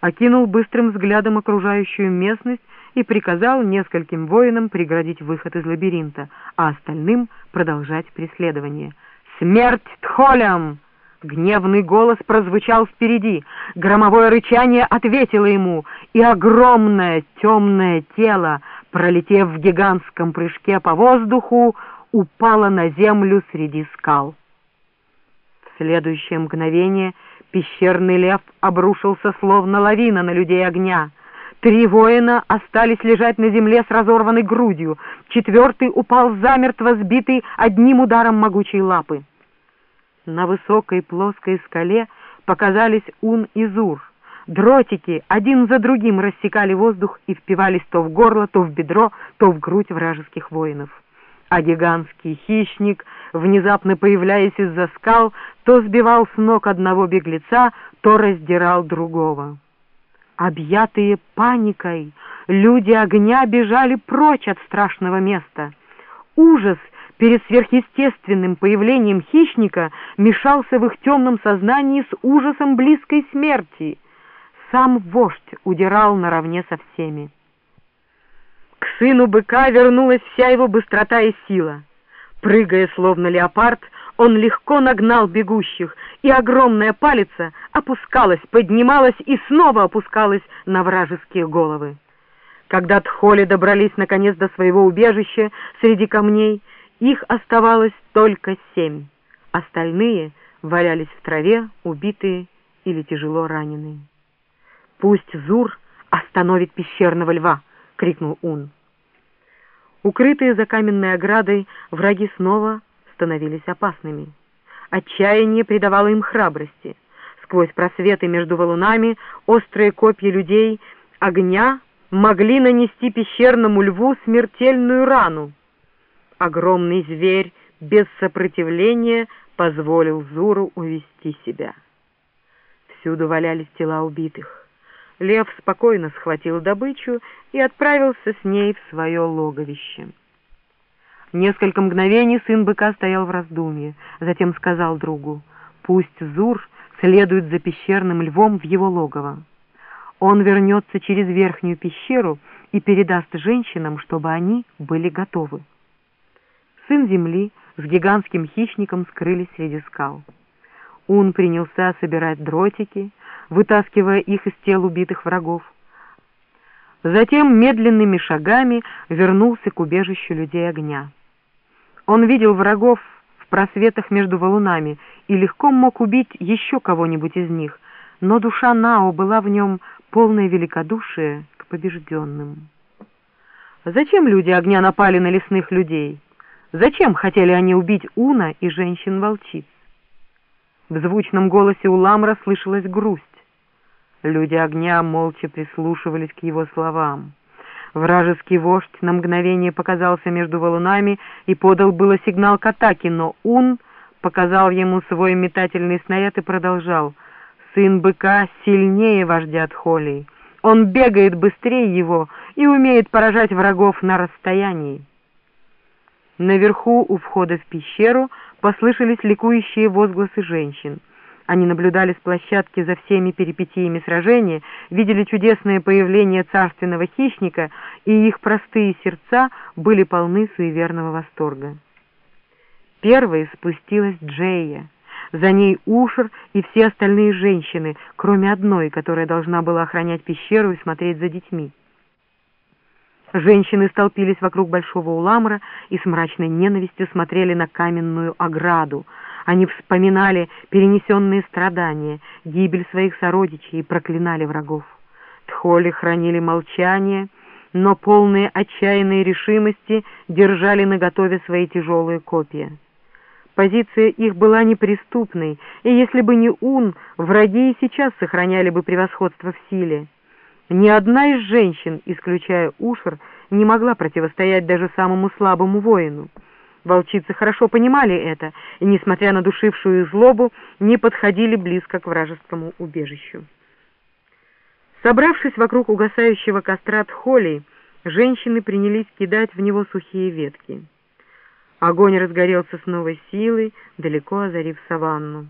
окинул быстрым взглядом окружающую местность и приказал нескольким воинам преградить выход из лабиринта, а остальным продолжать преследование. «Смерть Тхолям!» Гневный голос прозвучал впереди, громовое рычание ответило ему, и огромное темное тело, пролетев в гигантском прыжке по воздуху, упало на землю среди скал. В следующее мгновение пещерный лев обрушился словно лавина на людей огня. Три воина остались лежать на земле с разорванной грудью, четвертый упал замертво, сбитый одним ударом могучей лапы. На высокой плоской скале показались Ун и Зур. Дротики один за другим рассекали воздух и впивались то в горло, то в бедро, то в грудь вражеских воинов. А гигантский хищник, внезапно появляясь из-за скал, то сбивал с ног одного беглеца, то раздирал другого. Объятые паникой, люди огня бежали прочь от страшного места. Ужас — перед сверхъестественным появлением хищника мешался в их темном сознании с ужасом близкой смерти. Сам вождь удирал наравне со всеми. К сыну быка вернулась вся его быстрота и сила. Прыгая словно леопард, он легко нагнал бегущих, и огромная палица опускалась, поднималась и снова опускалась на вражеские головы. Когда тхоли добрались наконец до своего убежища среди камней, их оставалось только семь. Остальные валялись в траве, убитые или тяжело раненые. «Пусть Зур остановит пещерного льва!» — крикнул Ун. Укрытые за каменной оградой, враги снова становились опасными. Отчаяние придавало им храбрости. Сквозь просветы между валунами острые копья людей огня могли нанести пещерному льву смертельную рану огромный зверь без сопротивления позволил Зуру увести себя. Всюду валялись тела убитых. Лев спокойно схватил добычу и отправился с ней в свое логовище. Несколько мгновений сын быка стоял в раздумье, затем сказал другу, «Пусть Зур следует за пещерным львом в его логово. Он вернется через верхнюю пещеру и передаст женщинам, чтобы они были готовы» сын земли с гигантским хищником скрылись среди скал. Ун принялся собирать дротики, вытаскивая их из тел убитых врагов. Затем медленными шагами вернулся к убежищу людей огня. Он видел врагов в просветах между валунами и легко мог убить еще кого-нибудь из них, но душа Нао была в нем полное великодушие к побежденным. Зачем люди огня напали на лесных людей? Зачем хотели они убить Уна и женщин-волчиц? В звучном голосе Уламра слышалась грусть. Люди огня молча прислушивались к его словам. Вражеский вождь на мгновение показался между валунами и подал было сигнал к атаке, но Ун показал ему свой метательный снаряд и продолжал. «Сын быка сильнее вождя Тхолей. Он бегает быстрее его и умеет поражать врагов на расстоянии». Наверху, у входа в пещеру, послышались ликующие возгласы женщин. Они наблюдали с площадки за всеми перипетиями сражения, видели чудесное появление царственного хищника, и их простые сердца были полны суеверного восторга. Первой спустилась Джея. За ней Ушер и все остальные женщины, кроме одной, которая должна была охранять пещеру и смотреть за детьми. Женщины столпились вокруг большого уламра и с мрачной ненавистью смотрели на каменную ограду. Они вспоминали перенесенные страдания, гибель своих сородичей и проклинали врагов. Тхоли хранили молчание, но полные отчаянной решимости держали наготове свои тяжелые копья. Позиция их была неприступной, и если бы не Ун, враги и сейчас сохраняли бы превосходство в силе. Ни одна из женщин, исключая Ушер, не могла противостоять даже самому слабому воину. Волчицы хорошо понимали это, и, несмотря на душившую злобу, не подходили близко к вражескому убежищу. Собравшись вокруг угасающего костра Тхоли, женщины принялись кидать в него сухие ветки. Огонь разгорелся с новой силой, далеко озарив саванну.